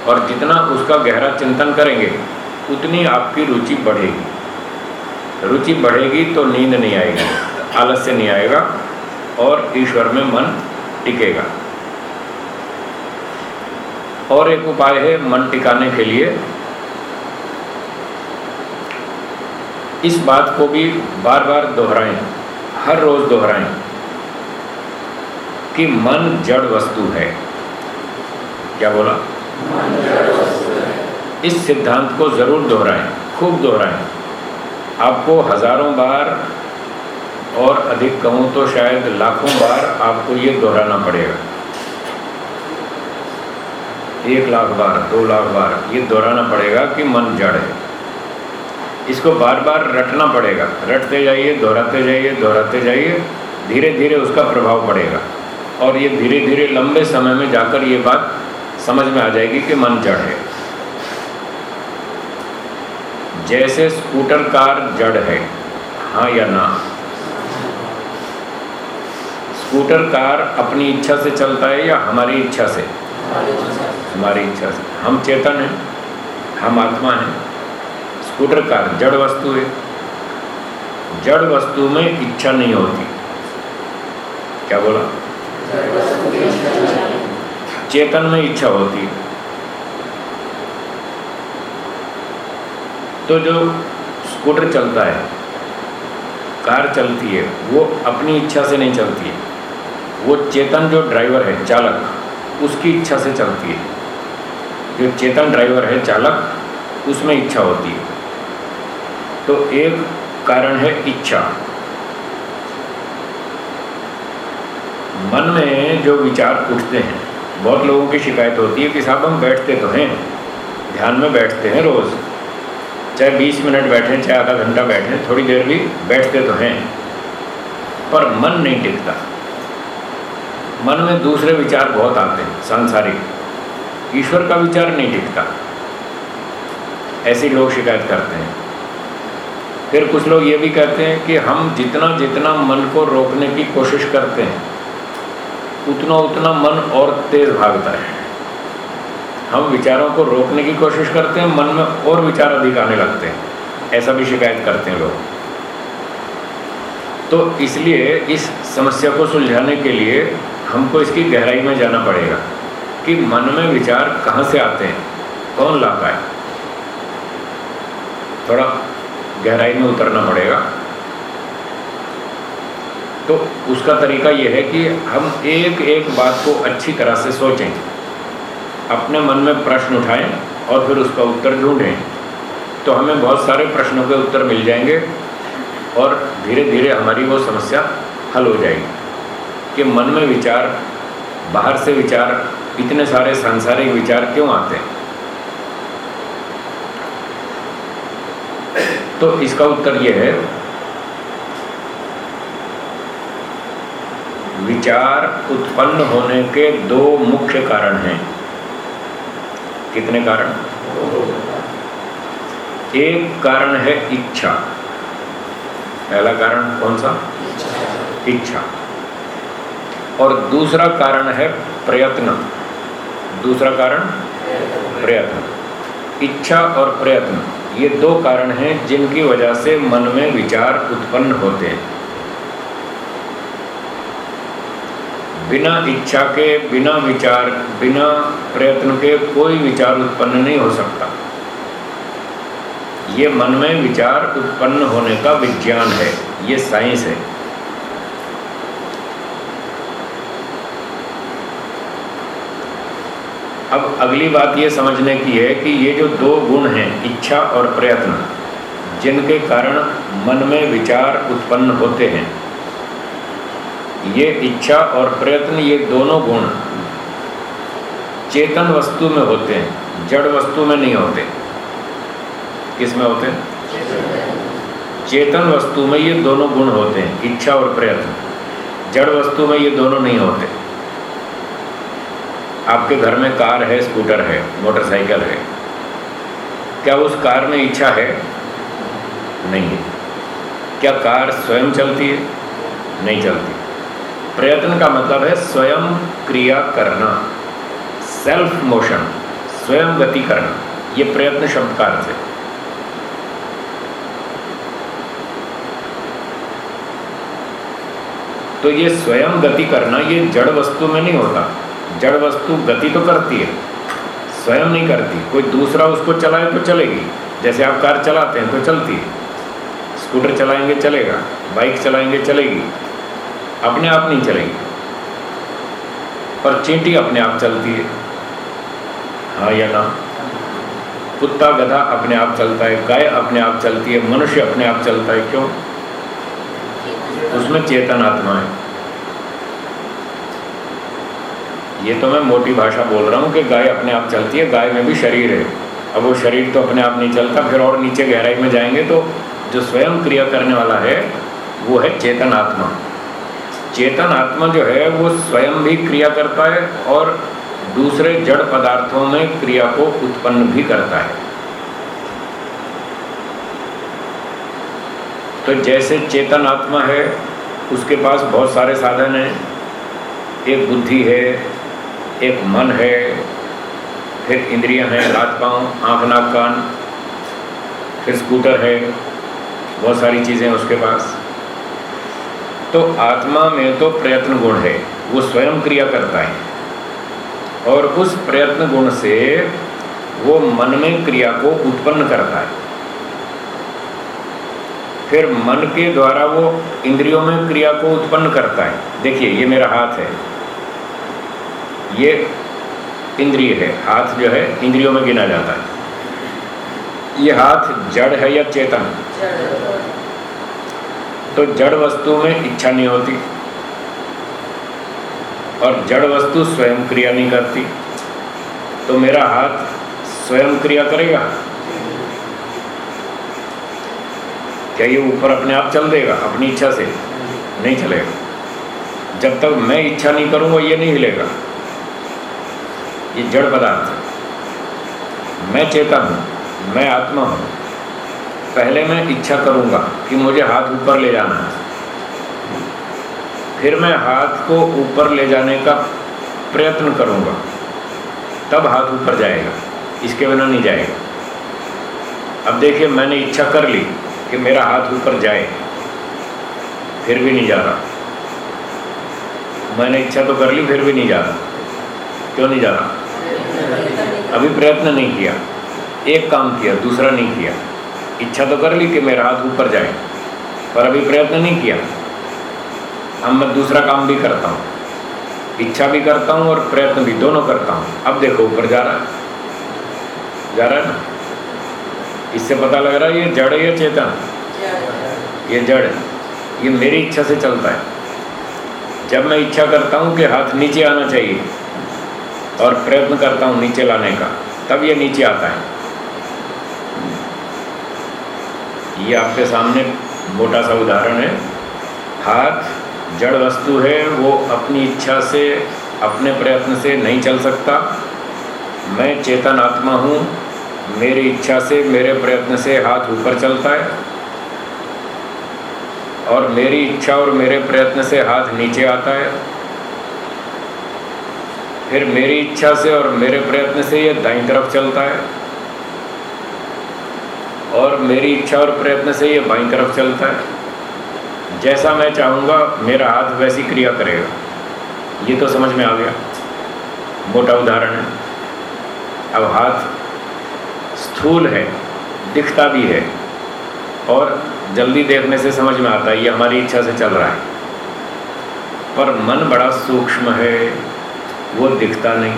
और जितना उसका गहरा चिंतन करेंगे, उतनी आपकी रुचि बढ़ेगी। रुचि बढ़ेगी तो नींद नहीं आएगी, आलस्य नहीं आएगा और ईश्वर में मन टिकेगा। और एक उपाय है मन टिकाने के लिए। इस बात को भी बार बार दोहराएँ, हर रोज़ दोहराएँ कि मन जड़ वस्तु है। क्या बोला? इस सिद्धांत को ज़रूर दोहराएँ, खूब दोहराएँ। आपको हज़ारों बार और अधिक कहूँ तो शायद लाखों बार आपको ये दोहराना पड़ेगा। एक लाख बार, दो लाख बार, ये दोहराना पड़ेगा कि मन जड़ है। इसको बार बार रटना पड़ेगा। रटते जाइए, दोहराते जाइए दोहराते जाइए धीरे धीरे उसका प्रभाव पड़ेगा। और ये धीरे धीरे लंबे समय में जाकर ये बात समझ में आ जाएगी कि मन जड़ है। जैसे स्कूटर कार जड़ है हाँ या ना। स्कूटर कार अपनी इच्छा से चलता है या हमारी इच्छा से? हमारी इच्छा से। हम चेतन हैं, हम आत्मा हैं। स्कूटर कार जड़ वस्तु है। जड़ वस्तु में इच्छा नहीं होती। क्या बोला? चेतन में इच्छा होती है। तो जो स्कूटर चलता है, कार चलती है, वो अपनी इच्छा से नहीं चलती है। वो चेतन जो ड्राइवर है, चालक, उसकी इच्छा से चलती है। जो चेतन ड्राइवर है, चालक, उसमें इच्छा होती है। तो एक कारण है इच्छा। मन में जो विचार उठते हैं बहुत लोगों की शिकायत होती है कि साहब, हम बैठते तो हैं। ध्यान में बैठते हैं रोज़। चाहे 20 मिनट बैठें, चाहे आधा घंटा बैठें, थोड़ी देर भी बैठते तो हैं। पर मन नहीं टिकता। मन में दूसरे विचार बहुत आते हैं, सांसारिक। ईश्वर का विचार नहीं टिकता। ऐसे लोग शिकायत करते हैं। फिर कुछ लोग ये भी कहते हैं कि हम जितना जितना मन को रोकने की कोशिश करते हैं उतना उतना मन और तेज भागता है। हम विचारों को रोकने की कोशिश करते हैं, मन में और विचार अधिक आने लगते हैं। ऐसा भी शिकायत करते हैं लोग। तो इसलिए इस समस्या को सुलझाने के लिए हमको इसकी गहराई में जाना पड़ेगा कि मन में विचार कहाँ से आते हैं, कौन लाता है। थोड़ा गहराई में उतरना पड़ेगा। तो उसका तरीका यह है कि हम एक एक बात को अच्छी तरह से सोचें, अपने मन में प्रश्न उठाएँ और फिर उसका उत्तर ढूंढें। तो हमें बहुत सारे प्रश्नों के उत्तर मिल जाएँगे और धीरे धीरे हमारी वो समस्या हल हो जाएगी कि मन में विचार, बाहर से विचार, इतने सारे सांसारिक विचार क्यों आते हैं? तो इसका उत्तर यह है विचार उत्पन्न होने के दो मुख्य कारण हैं। कितने कारण? एक कारण है इच्छा। पहला कारण कौन सा? इच्छा। और दूसरा कारण है प्रयत्न। दूसरा कारण? प्रयत्न। इच्छा और प्रयत्न, ये दो कारण हैं जिनकी वजह से मन में विचार उत्पन्न होते हैं। बिना इच्छा के, बिना विचार, बिना प्रयत्न के कोई विचार उत्पन्न नहीं हो सकता। ये मन में विचार उत्पन्न होने का विज्ञान है, ये साइंस है। अब अगली बात ये समझने की है कि ये जो दो गुण हैं, इच्छा और प्रयत्न, जिनके कारण मन में विचार उत्पन्न होते हैं ये इच्छा और प्रयत्न ये दोनों गुण चेतन वस्तु में होते हैं, जड़ वस्तु में नहीं होते। किसमें होते हैं? चेतन वस्तु में ये दोनों गुण होते हैं, इच्छा और प्रयत्न। जड़ वस्तु में ये दोनों नहीं होते। आपके घर में कार है, स्कूटर है, मोटरसाइकिल है। क्या उस कार में इच्छा है? नहीं है। क्या कार स्वयं चलती है? नहीं चलती। प्रयत्न का मतलब है स्वयं क्रिया करना सेल्फ मोशन स्वयं गति करना, ये प्रयत्न शब्द का अर्थ है। तो ये स्वयं गति करना, ये जड़ वस्तु में नहीं होता। जड़ वस्तु गति तो करती है, स्वयं नहीं करती। कोई दूसरा उसको चलाए तो चलेगी। जैसे आप कार चलाते हैं तो चलती है। स्कूटर चलाएँगे चलेगा, बाइक चलाएँगे चलेगी। अपने आप नहीं चलेगी। पर चींटी अपने आप चलती है। हाँ या ना? कुत्ता, गधा अपने आप चलता है, गाय अपने आप चलती है, मनुष्य अपने आप चलता है, क्यों? उसमें चेतन आत्मा है। ये तो मैं मोटी भाषा बोल रहा हूँ कि गाय अपने आप चलती है, गाय में भी शरीर है। अब वो शरीर तो अपने आप नहीं चलता, फिर और नीचे गहराई में जाएँगे तो जो स्वयं क्रिया करने वाला है, वो है चेतन आत्मा। चेतन आत्मा जो है, वो स्वयं भी क्रिया करता है और दूसरे जड़ पदार्थों में क्रिया को उत्पन्न भी करता है। तो जैसे चेतन आत्मा है, उसके पास बहुत सारे साधन हैं। एक बुद्धि है, एक मन है, फिर इंद्रियाँ हैं, हाथ पाँव, आँख, नाक, कान, फिर स्कूटर है, बहुत सारी चीज़ें उसके पास। तो आत्मा में तो प्रयत्न गुण है, वो स्वयं क्रिया करता है। और उस प्रयत्न गुण से वो मन में क्रिया को उत्पन्न करता है। फिर मन के द्वारा वो इंद्रियों में क्रिया को उत्पन्न करता है। देखिए, ये मेरा हाथ है। ये इंद्रिय है। हाथ जो है, इंद्रियों में गिना जाता है। ये हाथ जड़ है या चेतन? तो जड़ वस्तु में इच्छा नहीं होती। और जड़ वस्तु स्वयं क्रिया नहीं करती। तो मेरा हाथ स्वयं क्रिया करेगा? क्या ये ऊपर अपने आप चल देगा, अपनी इच्छा से? नहीं चलेगा। जब तक मैं इच्छा नहीं करूँगा, ये नहीं हिलेगा। ये जड़ पदार्थ है। मैं चेतन हूँ, मैं आत्मा हूँ। पहले मैं इच्छा करूँगा कि मुझे हाथ ऊपर ले जाना है। फिर मैं हाथ को ऊपर ले जाने का प्रयत्न करूँगा। तब हाथ ऊपर जाएगा, इसके बिना नहीं जाएगा। अब देखिए, मैंने इच्छा कर ली कि मेरा हाथ ऊपर जाए, फिर भी नहीं जा रहा। मैंने इच्छा तो कर ली, फिर भी नहीं जा रहा। क्यों नहीं जा रहा? अभी प्रयत्न नहीं किया। एक काम किया, दूसरा नहीं किया। इच्छा तो कर ली कि मेरा हाथ ऊपर जाए, पर अभी प्रयत्न नहीं किया। अब मैं दूसरा काम भी करता हूँ। इच्छा भी करता हूँ और प्रयत्न भी दोनों करता हूँ। अब देखो, ऊपर जा रहा है। जा रहा है ना? इससे पता लग रहा है ये जड़ है, या चेतन। ये जड़, ये मेरी इच्छा से चलता है। जब मैं इच्छा करता हूँ कि हाथ नीचे आना चाहिए और प्रयत्न करता हूँ नीचे लाने का, तब ये नीचे आता है। ये आपके सामने मोटा सा उदाहरण है। हाथ, जड़ वस्तु है, वो अपनी इच्छा से, अपने प्रयत्न से नहीं चल सकता। मैं चेतन आत्मा हूँ, मेरी इच्छा से, मेरे प्रयत्न से हाथ ऊपर चलता है। और मेरी इच्छा और मेरे प्रयत्न से हाथ नीचे आता है। फिर मेरी इच्छा से और मेरे प्रयत्न से ये दाई तरफ़ चलता है। और मेरी इच्छा और प्रयत्न से ये बाई तरफ़ चलता है। जैसा मैं चाहूँगा, मेरा हाथ वैसी क्रिया करेगा। ये तो समझ में आ गया। मोटा उदाहरण है। अब हाथ स्थूल है, दिखता भी है, और जल्दी देखने से समझ में आता है, ये हमारी इच्छा से चल रहा है। पर मन बड़ा सूक्ष्म है, वो दिखता नहीं।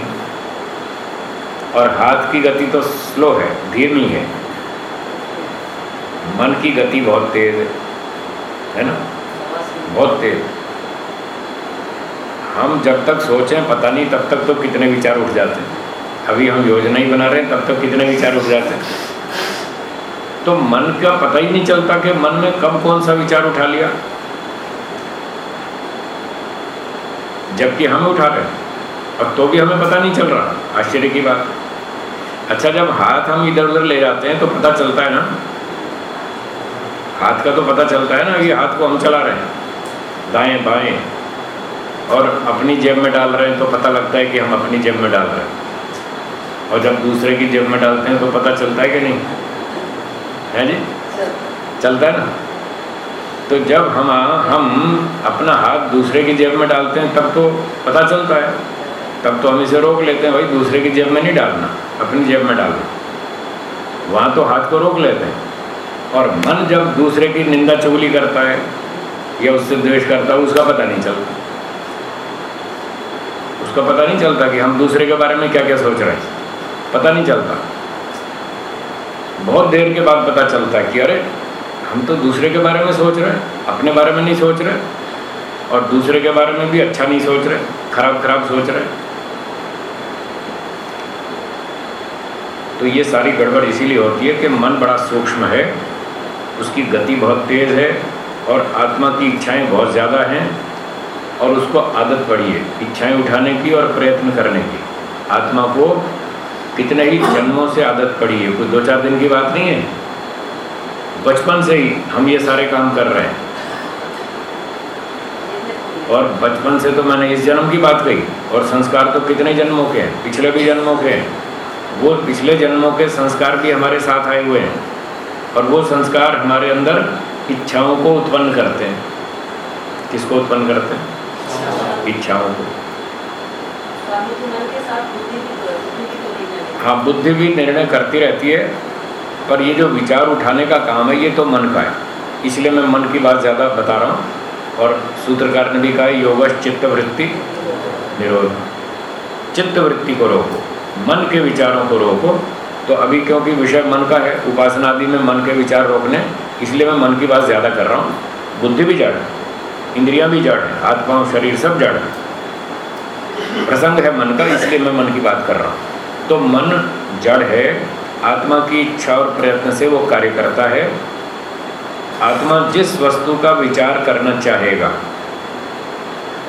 और हाथ की गति तो स्लो है, धीमी है। मन की गति बहुत तेज है। है ना? बहुत तेज। हम जब तक सोचें, पता नहीं तब तक तो कितने विचार उठ जाते हैं। अभी हम योजना ही बना रहे हैं, तब तक कितने विचार उठ जाते हैं। तो मन का पता ही नहीं चलता कि मन में कब कौन सा विचार उठा लिया। जबकि हम उठा रहे और तो भी हमें पता नहीं चल रहा। आश्चर्य की बात। अच्छा जब हाथ हम इधर उधर ले जाते हैं तो पता चलता है ना। हाथ का तो पता चलता है ना कि हाथ को हम चला रहे हैं। दाएँ बाएँ। और अपनी जेब में डाल रहे हैं तो पता लगता है कि हम अपनी जेब में डाल रहे हैं। और जब दूसरे की जेब में डालते हैं तो पता चलता है कि नहीं? है जी? चलता है ना? तो जब हम हम अपना हाथ दूसरे की जेब में डालते हैं तब तो पता चलता है। तब तो हम इसे रोक लेते हैं भाई दूसरे की जेब में नहीं डालना। अपनी जेब में डालना। वहाँ तो हाथ को रोक लेते हैं। और मन जब दूसरे की निंदा चुगली करता है या उससे द्वेष करता है, उसका पता नहीं चलता। उसका पता नहीं चलता कि हम दूसरे के बारे में क्या क्या सोच रहे हैं। पता नहीं चलता। बहुत देर के बाद पता चलता है कि अरे, हम तो दूसरे के बारे में सोच रहे हैं, अपने बारे में नहीं सोच रहे, और दूसरे के बारे में भी अच्छा नहीं सोच रहे खराब खराब सोच रहे। तो ये सारी गड़बड़ इसीलिए होती है कि मन बड़ा सूक्ष्म है उसकी गति बहुत तेज़ है और आत्मा की इच्छाएँ बहुत ज़्यादा हैं और उसको आदत पड़ी है इच्छाएँ उठाने की और प्रयत्न करने की। आत्मा को कितने ही जन्मों से आदत पड़ी है, कोई दो चार दिन की बात नहीं है। बचपन से ही हम ये सारे काम कर रहे हैं। और बचपन से तो मैंने इस जन्म की बात कही, और संस्कार तो कितने जन्मों के हैं, पिछले भी जन्मों के हैं। वो पिछले जन्मों के संस्कार भी हमारे साथ आए हुए हैं। और वो संस्कार हमारे अंदर इच्छाओं को उत्पन्न करते हैं। किसको उत्पन्न करते हैं? इच्छाओं को। हाँ बुद्धि भी निर्णय करती रहती है, पर ये जो विचार उठाने का काम है, ये तो मन का है। इसलिए मैं मन की बात ज़्यादा बता रहा हूँ, और सूत्रकार ने भी कहा योग चित्त वृत्ति निरोध। चित्त वृत्ति को रोको, मन के विचारों को रोको तो अभी क्योंकि विषय मन का है उपासना आदि में मन के विचार रोकने, इसलिए मैं मन की बात ज़्यादा कर रहा हूँ। बुद्धि भी जड़ है, इंद्रियाँ भी जड़ है हाथ पाँव शरीर सब जड़ है। प्रसंग है मन का, इसलिए मैं मन की बात कर रहा हूँ। तो मन जड़ है, आत्मा की इच्छा और प्रयत्न से वो कार्य करता है। आत्मा जिस वस्तु का विचार करना चाहेगा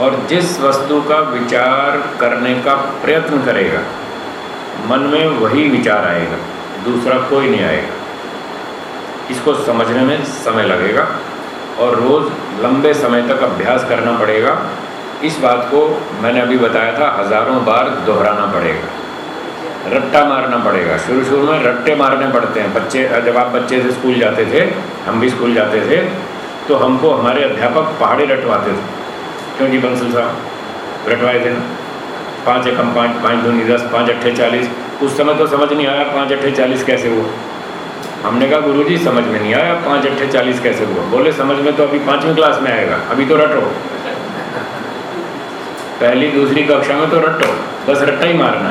और जिस वस्तु का विचार करने का प्रयत्न करेगा मन में वही विचार आएगा, दूसरा कोई नहीं आएगा। इसको समझने में समय लगेगा और रोज़ लंबे समय तक अभ्यास करना पड़ेगा। इस बात को मैंने अभी बताया था, हज़ारों बार दोहराना पड़ेगा। रट्टा मारना पड़ेगा। शुरू शुरू में रट्टे मारने पड़ते हैं। बच्चे, जब आप बच्चे से स्कूल जाते थे, हम भी स्कूल जाते थे तो हमको हमारे अध्यापक पहाड़ी रटवाते थे। क्यों जी बंसल साहब? रटवाए देना पाँच एकम पाँच पाँच दूनी दस, पाँच अट्ठे चालीस। उस समय तो समझ नहीं आया पाँच अट्ठे चालीस कैसे हुआ। हमने कहा, गुरुजी, समझ में नहीं आया पाँच अट्ठे चालीस कैसे हुआ। बोले, समझ में तो अभी पाँचवीं क्लास में आएगा, अभी तो रटो। पहली, दूसरी कक्षा में तो रटो, बस रट्टा ही मारना।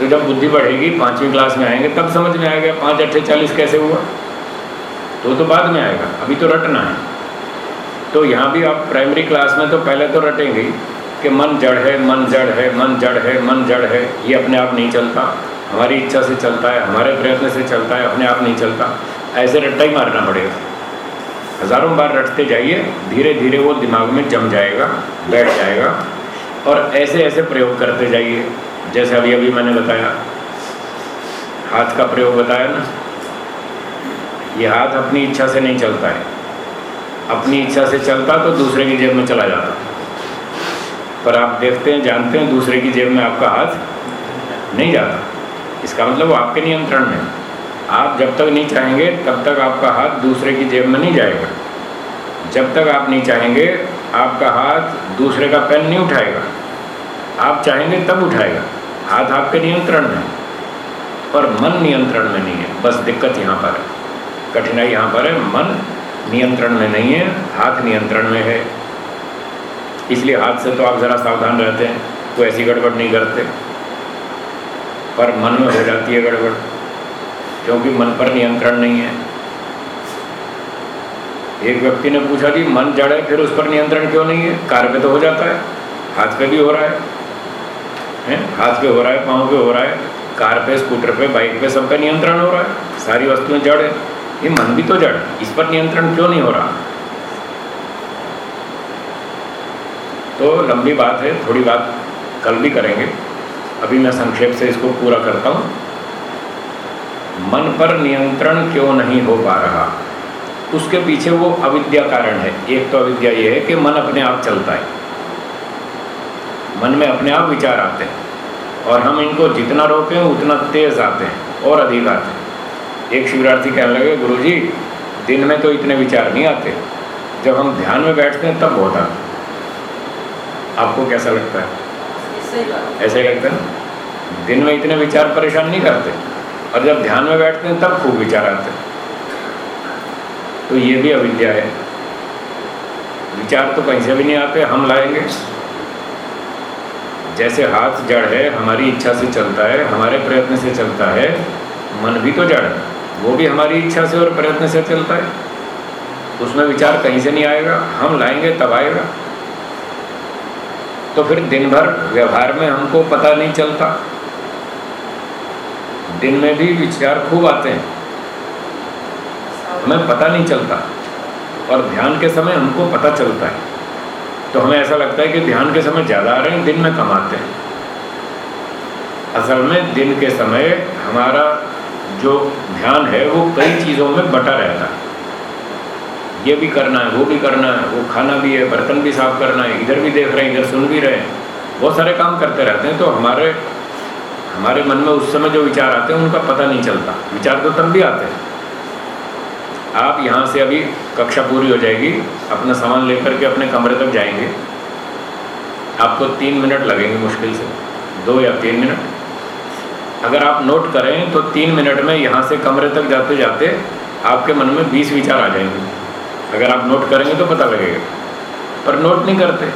तो जब बुद्धि बढ़ेगी, पाँचवीं क्लास में आएँगे, तब समझ में आएगा पाँच अट्ठे चालीस कैसे हुआ। तो तो बाद में आएगा, अभी तो रटना है। तो यहाँ भी आप प्राइमरी क्लास में तो पहले तो रटेंगे कि मन जड़ है, मन जड़ है, मन जड़ है, मन जड़ है, ये अपने आप नहीं चलता। हमारी इच्छा से चलता है, हमारे प्रयत्न से चलता है, अपने आप नहीं चलता। ऐसे रट्टा ही मारना पड़ेगा। हज़ारों बार रटते जाइए धीरे धीरे वो दिमाग में जम जाएगा, बैठ जाएगा। और ऐसे ऐसे प्रयोग करते जाइए। जैसे अभी अभी मैंने बताया, हाथ का प्रयोग बताया ना, ये हाथ अपनी इच्छा से नहीं चलता है। अपनी इच्छा से चलता तो दूसरे की जेब में चला जाता। पर आप देखते हैं, जानते हैं, दूसरे की जेब में आपका हाथ नहीं जाता। इसका मतलब वो आपके नियंत्रण में आप जब तक नहीं चाहेंगे, तब तक आपका हाथ दूसरे की जेब में नहीं जाएगा। जब तक आप नहीं चाहेंगे, आपका हाथ दूसरे का पेन नहीं उठाएगा। आप चाहेंगे, तब उठाएगा। हाथ आपके नियंत्रण में पर मन नियंत्रण में नहीं है। बस दिक्कत यहाँ पर है। कठिनाई यहाँ पर है। मन नियंत्रण में नहीं है, हाथ नियंत्रण में है। इसलिए हाथ से तो आप ज़रा सावधान रहते हैं, कोई ऐसी गड़बड़ नहीं करते। पर मन में हो जाती है गड़बड़, क्योंकि मन पर नियंत्रण नहीं है। एक व्यक्ति ने पूछा कि मन जड़ है, फिर उस पर नियंत्रण क्यों नहीं है? कार पे तो हो जाता है, हाथ पे भी हो रहा है। हैं? हाथ पे हो रहा है, पाँव पे हो रहा है, कार पे, स्कूटर पे, बाइक पे सब पे नियंत्रण हो रहा है। सारी वस्तुएँ जड़ है। ये मन भी तो जड़, इस पर नियंत्रण क्यों नहीं हो रहा? तो लंबी बात है, थोड़ी बात कल भी करेंगे। अभी मैं संक्षेप से इसको पूरा करता हूँ। मन पर नियंत्रण क्यों नहीं हो पा रहा? उसके पीछे वो अविद्या कारण है। एक तो अविद्या ये है कि मन अपने आप चलता है। मन में अपने आप विचार आते हैं और हम इनको जितना रोकें, उतना तेज आते हैं और अधिक आते हैं। एक शिवरार्थी कहने लगे गुरु जी दिन में तो इतने विचार नहीं आते। जब हम ध्यान में बैठते हैं, तब बहुत आते आपको कैसा लगता है? ऐसे ही लगता है दिन में इतने विचार परेशान नहीं करते। और जब ध्यान में बैठते हैं तब खूब विचार आते हैं। तो ये भी अविद्या है। विचार तो कहीं से भी नहीं आते हम लाएँगे। जैसे हाथ जड़ है हमारी इच्छा से चलता है हमारे प्रयत्न से चलता है मन भी तो जड़ है। वो भी हमारी इच्छा से और प्रयत्न से चलता है। उसमें विचार कहीं से नहीं आएगा। हम लाएँगे तब आएगा। तो फिर दिन भर व्यवहार में हमको पता नहीं चलता। दिन में भी विचार खूब आते हैं। हमें पता नहीं चलता और ध्यान के समय हमको पता चलता है। तो हमें ऐसा लगता है कि ध्यान के समय ज़्यादा आ रहे हैं, दिन में कम आते हैं। असल में दिन के समय हमारा जो ध्यान है, वो कई चीज़ों में बटा रहता है। ये भी करना है, वो भी करना है, वो खाना भी है, बर्तन भी साफ़ करना है, इधर भी देख रहे हैं, इधर सुन भी रहे हैं। बहुत सारे काम करते रहते हैं तो हमारे हमारे मन में उस समय जो विचार आते हैं, उनका पता नहीं चलता। विचार तो तब भी आते हैं। आप यहाँ से अभी कक्षा पूरी हो जाएगी, अपना सामान लेकर के अपने कमरे तक जाएँगे। आपको तीन मिनट लगेंगे मुश्किल से, दो या तीन मिनट। अगर आप नोट करें तो तीन मिनट में यहाँ से कमरे तक जाते जाते आपके मन में बीस विचार आ जाएँगे। अगर आप नोट करेंगे तो पता लगेगा। पर नोट नहीं करते।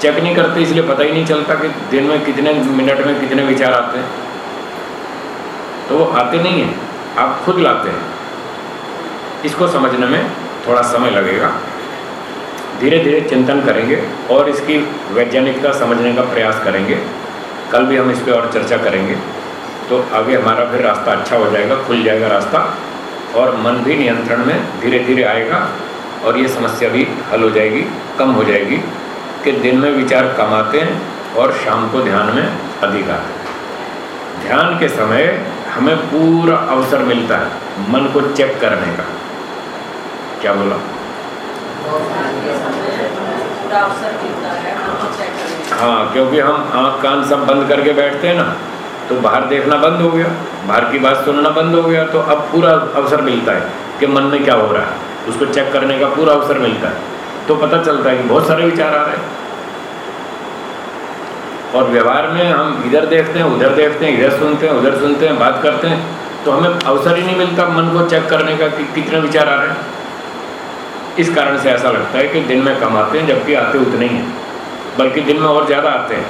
चेक नहीं करते, इसलिए पता ही नहीं चलता कि दिन में कितने मिनट में कितने विचार आते हैं। तो वो आते नहीं हैं, आप खुद लाते हैं। इसको समझने में थोड़ा समय लगेगा। धीरे धीरे चिंतन करेंगे और इसकी वैज्ञानिकता समझने का प्रयास करेंगे। कल भी हम इस पर और चर्चा करेंगे। तो आगे हमारा फिर रास्ता अच्छा हो जाएगा, खुल जाएगा रास्ता। और मन भी नियंत्रण में धीरे धीरे आएगा और ये समस्या भी हल हो जाएगी कम हो जाएगी कि दिन में विचार कम आते हैं और शाम को ध्यान में अधिक आते हैं। ध्यान के समय हमें पूरा अवसर मिलता है मन को चेक करने का। क्या बोला? हाँ क्योंकि हम आँख कान सब बंद करके बैठते हैं ना। तो बाहर देखना बंद हो गया, बाहर की बात सुनना बंद हो गया तो अब पूरा अवसर मिलता है कि मन में क्या हो रहा है। उसको चेक करने का पूरा अवसर मिलता है। तो पता चलता है कि बहुत सारे विचार आ रहे हैं। और व्यवहार में हम इधर देखते हैं, उधर देखते हैं, इधर सुनते हैं, उधर सुनते हैं, बात करते हैं तो हमें अवसर ही नहीं मिलता मन को चेक करने का कि कितने विचार आ रहे हैं। इस कारण से ऐसा लगता है कि दिन में कम आते हैं, जबकि आते उतने ही हैं। बल्कि दिन में और ज़्यादा आते हैं।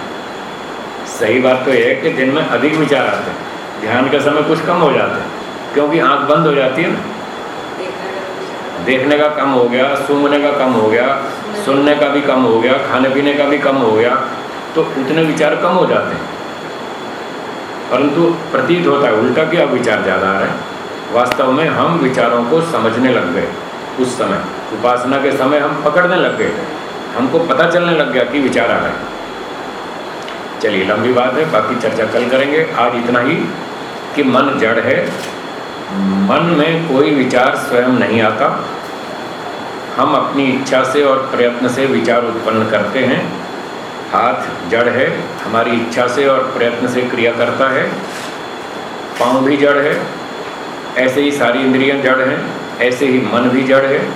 सही बात तो यह है कि दिन में अधिक विचार आते हैं। ध्यान के समय कुछ कम हो जाते हैं क्योंकि आँख बंद हो जाती है ना। देखने का कम हो गया सूंघने का कम हो गया सुनने का भी कम हो गया खाने पीने का भी कम हो गया तो उतने विचार कम हो जाते हैं। परंतु प्रतीत होता है उल्टा कि अब विचार ज़्यादा आ रहे हैं। वास्तव में हम विचारों को समझने लग गए उस समय। उपासना के समय हम पकड़ने लग गए। हमको पता चलने लग गया कि विचार आ रहे हैं। चलिए, लंबी बात है, बाकी चर्चा कल करेंगे। आज इतना ही कि मन जड़ है। मन में कोई विचार स्वयं नहीं आता। हम अपनी इच्छा से और प्रयत्न से विचार उत्पन्न करते हैं। हाथ जड़ है, हमारी इच्छा से और प्रयत्न से क्रिया करता है। पाँव भी जड़ है, ऐसे ही सारी इंद्रियाँ जड़ हैं, ऐसे ही मन भी जड़ है।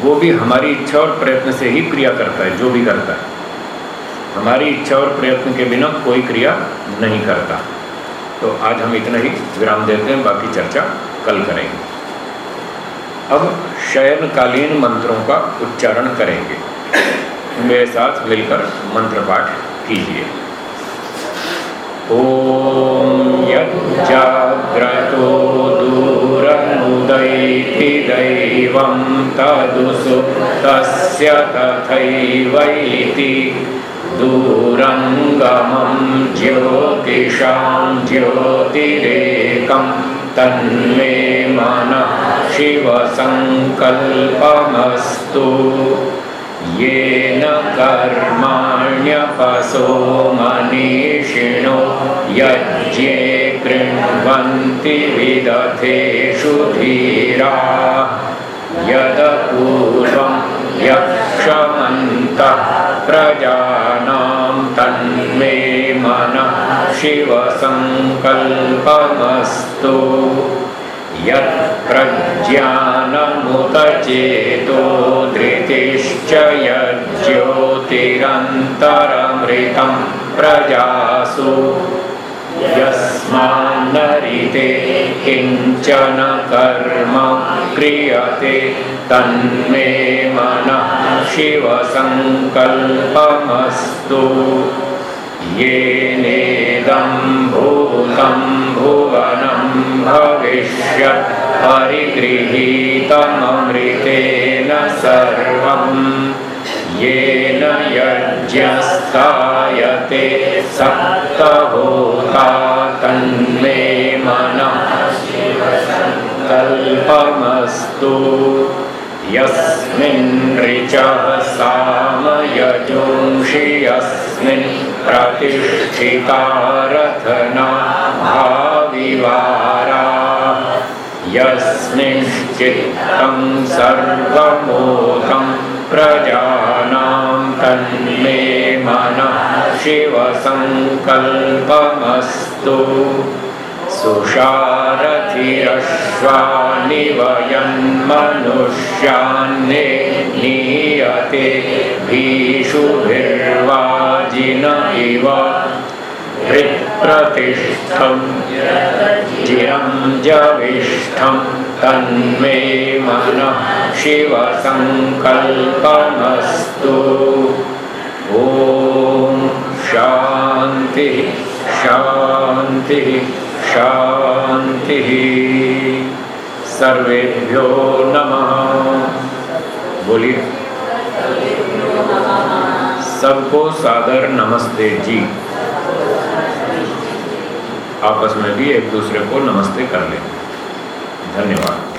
वो भी हमारी इच्छा और प्रयत्न से ही क्रिया करता है, जो भी करता है। हमारी इच्छा और प्रयत्न के बिना कोई क्रिया नहीं करता। तो आज हम इतना ही विराम देते हैं, बाकी चर्चा कल करेंगे। अब शयनकालीन मंत्रों का उच्चारण करेंगे। मेरे साथ मिलकर मंत्र पाठ कीजिए। ॐ यज्जाग्रतो दूरमुदैति दैवं तदुसुप्तस्य तथैवैति दूरङ्गमं ज्योतिषां ज्योतिरेकं तन्मे मनः शिवसङ्कल्पमस्तु। येन कर्माण्यपसो मनीषिणो यज्ञे कृण्वन्ति विदधेषु धीरा। यदपूर्वं यक्षमन्तः प्रजानां तन्मे मनः शिवसङ्कल्पमस्तु। यत्प्रज्ञानमुतचेतो धृतिश्च यज्ज्योतिरन्तरमृतं प्रजासु। यस्मान्नरिते किञ्चन कर्म क्रियते तन्मे मनः शिवसङ्कल्पमस्तु। येनेदं भूतं भुवनं भविष्यत् परिगृहीतममृतेन सर्वम् येन यज्ञस्तायते सप्तभूता तन्मे कल्पमस्तु यस्मिन् ऋचः सामयजोंषि यस्मिन् प्रतिष्ठिता रथना भाविवारा यस्मिंश्चित्तं सर्वमोहं प्रजानां तन्मे मनः शिवसङ्कल्पमस्तु सुषारथिरश्वानि वयन्मनुष्यान्ने नीयते भीषुभिर्वाजिन इव हृत्प्रतिष्ठं चिरं जविष्ठं तन्मे मनः शिवसङ्कल्पमस्तु। ॐ शान्तिः शान्तिः शान्तिः। सर्वेभ्यो नमः। बोलिए। सबको सादर नमस्ते जी। आपस में भी एक दूसरे को नमस्ते कर लें। धन्यवाद।